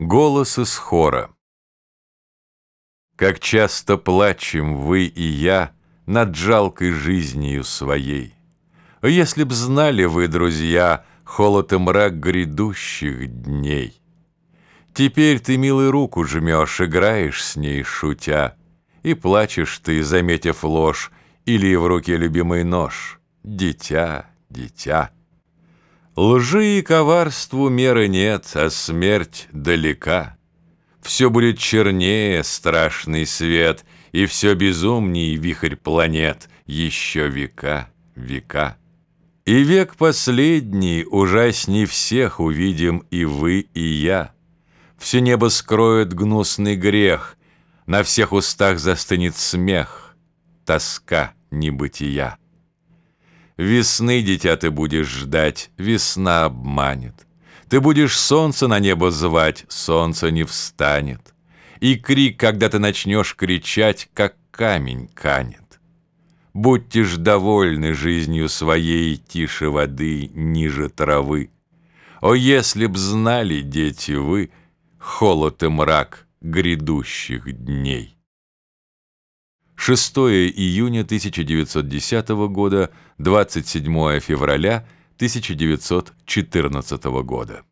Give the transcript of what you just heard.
Голос из хора Как часто плачем вы и я Над жалкой жизнью своей. Если б знали вы, друзья, Холод и мрак грядущих дней. Теперь ты, милый, руку жмешь, Играешь с ней, шутя, И плачешь ты, заметив ложь, Или в руке любимый нож. Дитя, дитя. Лжи и коварству меры нет, а смерть далека. Все будет чернее страшный свет, И все безумней вихрь планет, Еще века, века. И век последний ужасней всех Увидим и вы, и я. Все небо скроет гнусный грех, На всех устах застынет смех, Тоска небытия. Весны, дитя, ты будешь ждать, весна обманет. Ты будешь солнце на небо звать, солнце не встанет. И крик, когда ты начнешь кричать, как камень канет. Будьте ж довольны жизнью своей тише воды, ниже травы. О, если б знали, дети, вы, холод и мрак грядущих дней! 6 июня 1910 года, 27 февраля 1914 года.